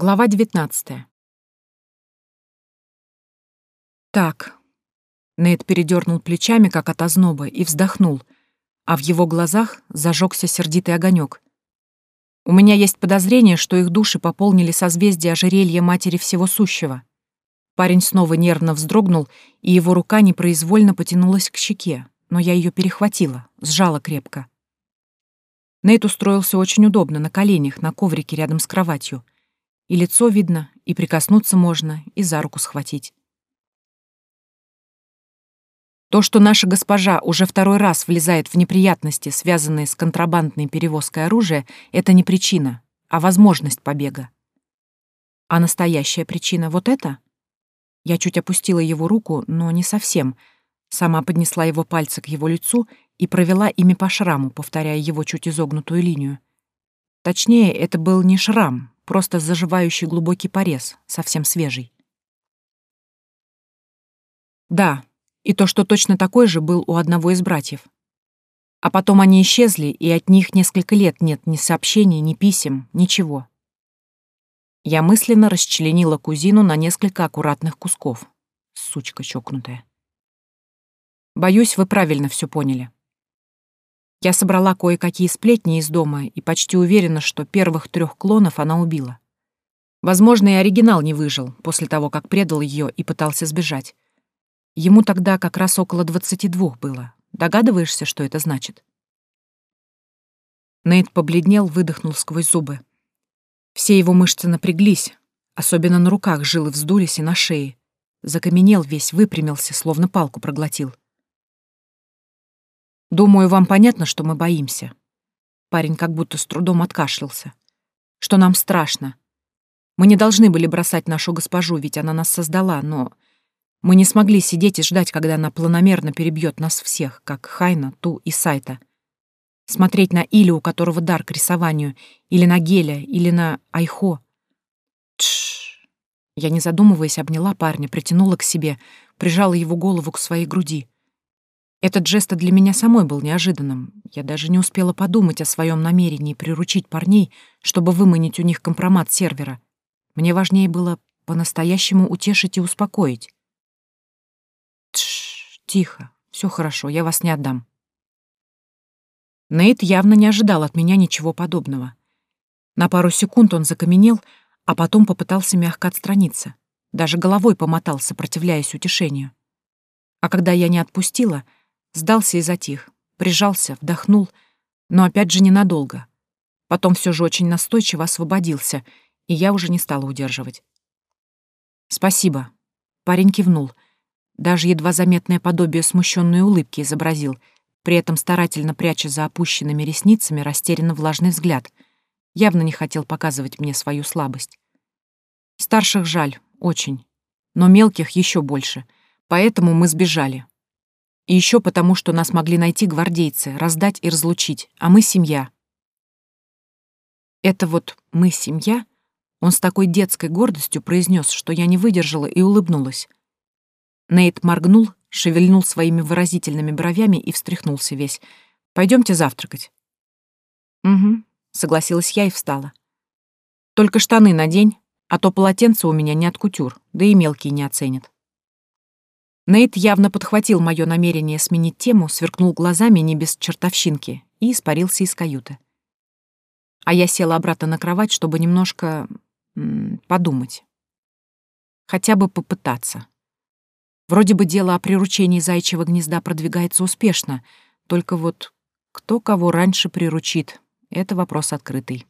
Глава 19. Так. Нейт передернул плечами, как от озноба, и вздохнул, а в его глазах зажегся сердитый огонек. У меня есть подозрение, что их души пополнили созвездие ожерелья Матери Всего Сущего. Парень снова нервно вздрогнул, и его рука непроизвольно потянулась к щеке, но я ее перехватила, сжала крепко. Нейт устроился очень удобно, на коленях, на коврике рядом с кроватью — и лицо видно, и прикоснуться можно, и за руку схватить. То, что наша госпожа уже второй раз влезает в неприятности, связанные с контрабандной перевозкой оружия, это не причина, а возможность побега. А настоящая причина вот это? Я чуть опустила его руку, но не совсем. Сама поднесла его пальцы к его лицу и провела ими по шраму, повторяя его чуть изогнутую линию. Точнее, это был не шрам, просто заживающий глубокий порез, совсем свежий. Да, и то, что точно такой же был у одного из братьев. А потом они исчезли, и от них несколько лет нет ни сообщений, ни писем, ничего. Я мысленно расчленила кузину на несколько аккуратных кусков. Сучка чокнутая. Боюсь, вы правильно все поняли. Я собрала кое-какие сплетни из дома и почти уверена, что первых трех клонов она убила. Возможно, и оригинал не выжил после того, как предал ее и пытался сбежать. Ему тогда как раз около двадцати двух было. Догадываешься, что это значит? Нейт побледнел, выдохнул сквозь зубы. Все его мышцы напряглись, особенно на руках жилы вздулись и на шее. Закаменел весь, выпрямился, словно палку проглотил. Думаю, вам понятно, что мы боимся. Парень как будто с трудом откашлялся. Что нам страшно. Мы не должны были бросать нашу госпожу, ведь она нас создала, но мы не смогли сидеть и ждать, когда она планомерно перебьет нас всех, как Хайна, Ту и Сайта. Смотреть на Илю, у которого дар к рисованию, или на Геля, или на Айхо. Тш. Я, не задумываясь, обняла парня, притянула к себе, прижала его голову к своей груди. Этот жест для меня самой был неожиданным. Я даже не успела подумать о своем намерении приручить парней, чтобы выманить у них компромат сервера. Мне важнее было по-настоящему утешить и успокоить. Тш, тихо, все хорошо, я вас не отдам. Нейт явно не ожидал от меня ничего подобного. На пару секунд он закаменел, а потом попытался мягко отстраниться. Даже головой помотал, сопротивляясь утешению. А когда я не отпустила — Сдался и затих, прижался, вдохнул, но опять же ненадолго. Потом все же очень настойчиво освободился, и я уже не стала удерживать. «Спасибо», — парень кивнул. Даже едва заметное подобие смущенной улыбки изобразил, при этом старательно пряча за опущенными ресницами растерянно влажный взгляд. Явно не хотел показывать мне свою слабость. Старших жаль, очень. Но мелких еще больше. Поэтому мы сбежали, и еще потому, что нас могли найти гвардейцы, раздать и разлучить, а мы семья. Это вот «мы семья» он с такой детской гордостью произнес, что я не выдержала и улыбнулась. Нейт моргнул, шевельнул своими выразительными бровями и встряхнулся весь. Пойдемте завтракать. «Угу», — согласилась я и встала. «Только штаны надень, а то полотенце у меня не от кутюр, да и мелкие не оценят». Нейт явно подхватил мое намерение сменить тему, сверкнул глазами не без чертовщинки и испарился из каюты. А я села обратно на кровать, чтобы немножко подумать. Хотя бы попытаться. Вроде бы дело о приручении зайчьего гнезда продвигается успешно, только вот кто кого раньше приручит — это вопрос открытый.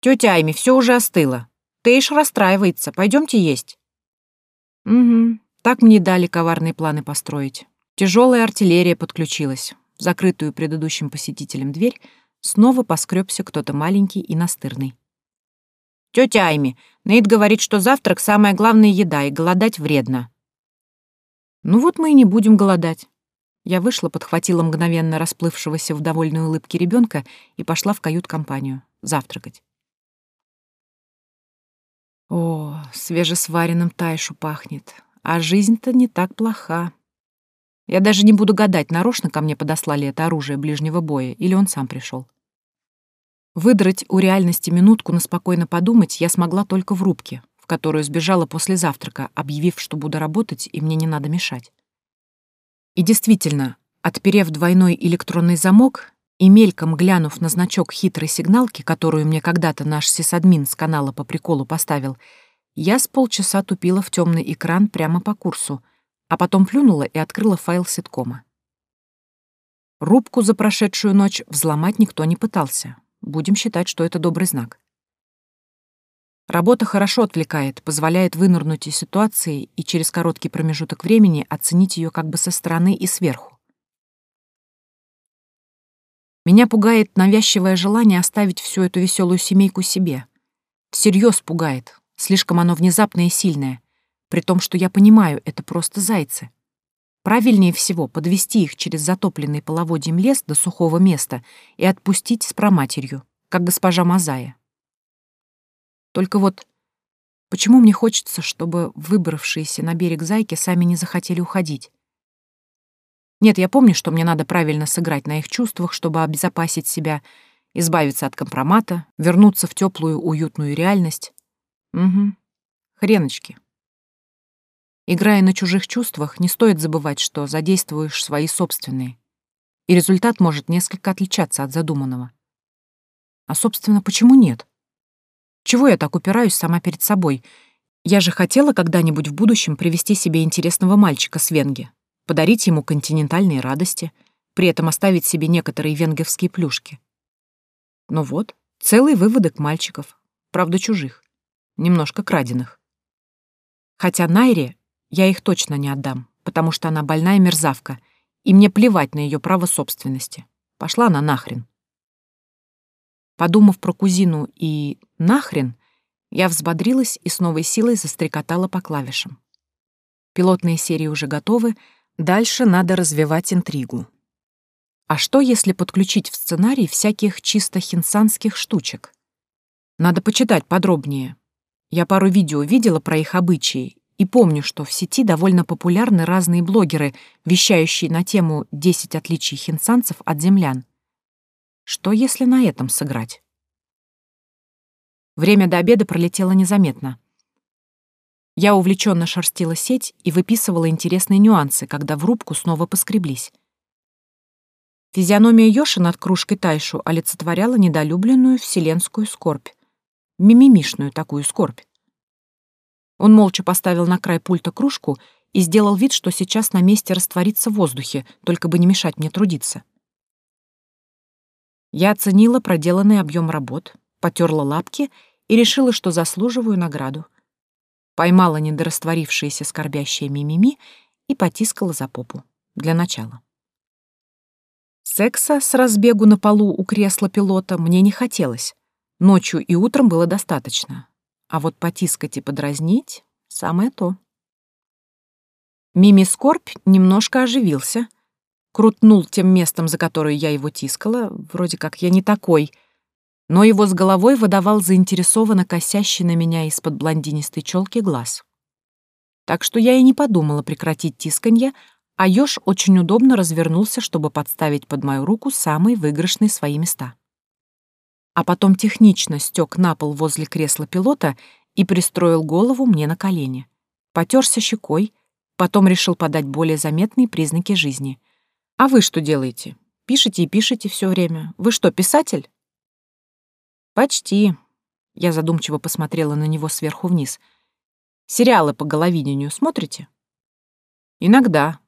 «Тётя Айми, все уже остыло. Тейш расстраивается. Пойдемте есть». Угу. Так мне дали коварные планы построить. Тяжелая артиллерия подключилась. В закрытую предыдущим посетителем дверь снова поскребся кто-то маленький и настырный. «Тетя Айми, Нейт говорит, что завтрак — самая главная еда, и голодать вредно». «Ну вот мы и не будем голодать». Я вышла, подхватила мгновенно расплывшегося в довольной улыбке ребенка и пошла в кают-компанию завтракать. О, свежесваренным тайшу пахнет. А жизнь-то не так плоха. Я даже не буду гадать, нарочно ко мне подослали это оружие ближнего боя, или он сам пришел. Выдрать у реальности минутку на спокойно подумать я смогла только в рубке, в которую сбежала после завтрака, объявив, что буду работать и мне не надо мешать. И действительно, отперев двойной электронный замок и мельком глянув на значок хитрой сигналки, которую мне когда-то наш сисадмин с канала по приколу поставил, я с полчаса тупила в темный экран прямо по курсу, а потом плюнула и открыла файл ситкома. Рубку за прошедшую ночь взломать никто не пытался. Будем считать, что это добрый знак. Работа хорошо отвлекает, позволяет вынырнуть из ситуации и через короткий промежуток времени оценить ее как бы со стороны и сверху. Меня пугает навязчивое желание оставить всю эту веселую семейку себе. Всерьез пугает, слишком оно внезапное и сильное, при том, что я понимаю, это просто зайцы. Правильнее всего подвести их через затопленный половодьем лес до сухого места и отпустить с проматерью, как госпожа Мазая. Только вот почему мне хочется, чтобы выбравшиеся на берег зайки сами не захотели уходить? Нет, я помню, что мне надо правильно сыграть на их чувствах, чтобы обезопасить себя, избавиться от компромата, вернуться в теплую, уютную реальность. Угу. Хреночки. Играя на чужих чувствах, не стоит забывать, что задействуешь свои собственные, и результат может несколько отличаться от задуманного. А, собственно, почему нет? Чего я так упираюсь сама перед собой? Я же хотела когда-нибудь в будущем привести себе интересного мальчика с Венги, подарить ему континентальные радости, при этом оставить себе некоторые венгерские плюшки. Ну вот, целый выводок мальчиков, правда чужих, немножко краденых. Хотя Найре я их точно не отдам, потому что она больная мерзавка, и мне плевать на ее право собственности. Пошла она нахрен. Подумав про кузину и «нахрен», я взбодрилась и с новой силой застрекотала по клавишам. Пилотные серии уже готовы, дальше надо развивать интригу. А что, если подключить в сценарий всяких чисто хинсанских штучек? Надо почитать подробнее. Я пару видео видела про их обычаи и помню, что в сети довольно популярны разные блогеры, вещающие на тему «10 отличий хинсанцев от землян». Что если на этом сыграть? Время до обеда пролетело незаметно. Я увлеченно шерстила сеть и выписывала интересные нюансы, когда в рубку снова поскреблись. Физиономия Йоши над кружкой Тайшу олицетворяла недолюбленную вселенскую скорбь. Мимимишную такую скорбь. Он молча поставил на край пульта кружку и сделал вид, что сейчас на месте растворится в воздухе, только бы не мешать мне трудиться. Я оценила проделанный объем работ, потерла лапки и решила, что заслуживаю награду. Поймала недорастворившиеся скорбящие мимими и потискала за попу. Для начала. Секса с разбегу на полу у кресла пилота мне не хотелось. Ночью и утром было достаточно. А вот потискать и подразнить — самое то. Мими Скорбь немножко оживился, крутнул тем местом, за которое я его тискала, вроде как я не такой, но его с головой выдавал заинтересованно косящий на меня из-под блондинистой челки глаз. Так что я и не подумала прекратить тисканье, а Ёж очень удобно развернулся, чтобы подставить под мою руку самые выигрышные свои места а потом технично стек на пол возле кресла пилота и пристроил голову мне на колени. Потерся щекой, потом решил подать более заметные признаки жизни. «А вы что делаете? Пишете и пишете все время. Вы что, писатель?» «Почти», — я задумчиво посмотрела на него сверху вниз. «Сериалы по головидению смотрите?» «Иногда».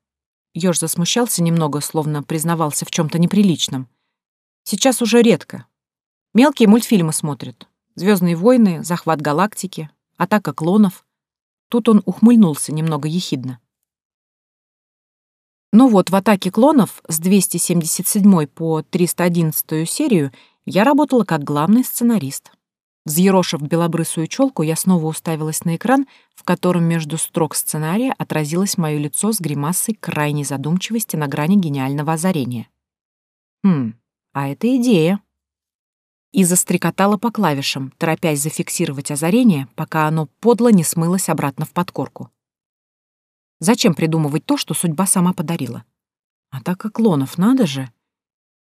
Ёж засмущался немного, словно признавался в чем то неприличном. «Сейчас уже редко, Мелкие мультфильмы смотрит. Звездные войны, захват галактики, атака клонов. Тут он ухмыльнулся немного ехидно. Ну вот, в атаке клонов с 277 по 311 серию я работала как главный сценарист. Взъерошив белобрысую челку, я снова уставилась на экран, в котором между строк сценария отразилось мое лицо с гримасой крайней задумчивости на грани гениального озарения. Хм, а это идея и застрекотала по клавишам, торопясь зафиксировать озарение, пока оно подло не смылось обратно в подкорку. Зачем придумывать то, что судьба сама подарила? А так как клонов надо же.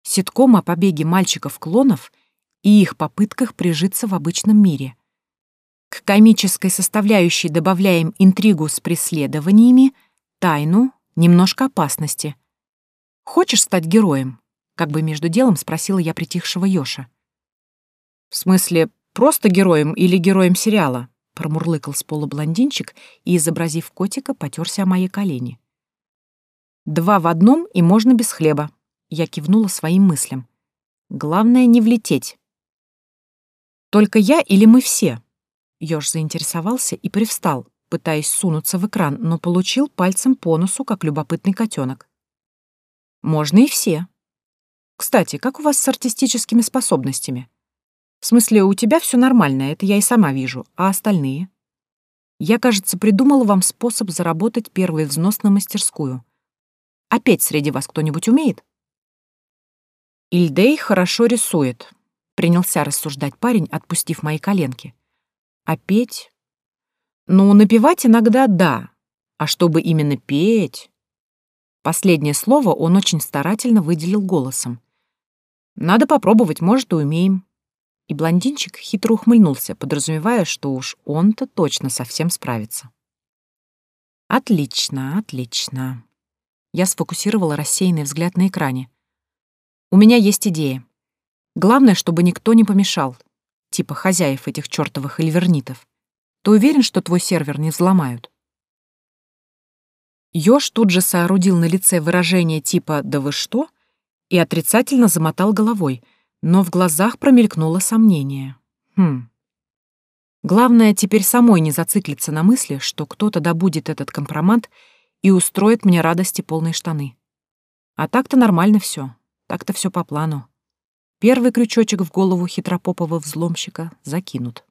Ситком о побеге мальчиков-клонов и их попытках прижиться в обычном мире. К комической составляющей добавляем интригу с преследованиями, тайну, немножко опасности. «Хочешь стать героем?» — как бы между делом спросила я притихшего Ёша. «В смысле, просто героем или героем сериала?» — промурлыкал с пола блондинчик и, изобразив котика, потерся о мои колени. «Два в одном, и можно без хлеба», — я кивнула своим мыслям. «Главное, не влететь». «Только я или мы все?» Ёж заинтересовался и привстал, пытаясь сунуться в экран, но получил пальцем по носу, как любопытный котенок. «Можно и все. Кстати, как у вас с артистическими способностями?» В смысле, у тебя все нормально, это я и сама вижу, а остальные? Я, кажется, придумала вам способ заработать первый взнос на мастерскую. Петь среди вас кто-нибудь умеет? Ильдей хорошо рисует, принялся рассуждать парень, отпустив мои коленки. А петь? Ну, напевать иногда да, а чтобы именно петь... Последнее слово он очень старательно выделил голосом. Надо попробовать, может, и умеем. И блондинчик хитро ухмыльнулся, подразумевая, что уж он-то точно совсем справится. «Отлично, отлично». Я сфокусировала рассеянный взгляд на экране. «У меня есть идея. Главное, чтобы никто не помешал, типа хозяев этих чертовых эльвернитов. Ты уверен, что твой сервер не взломают?» Ёж тут же соорудил на лице выражение типа «да вы что?» и отрицательно замотал головой — но в глазах промелькнуло сомнение. Хм. Главное теперь самой не зациклиться на мысли, что кто-то добудет этот компромат и устроит мне радости полные штаны. А так-то нормально все, так-то все по плану. Первый крючочек в голову хитропопого взломщика закинут.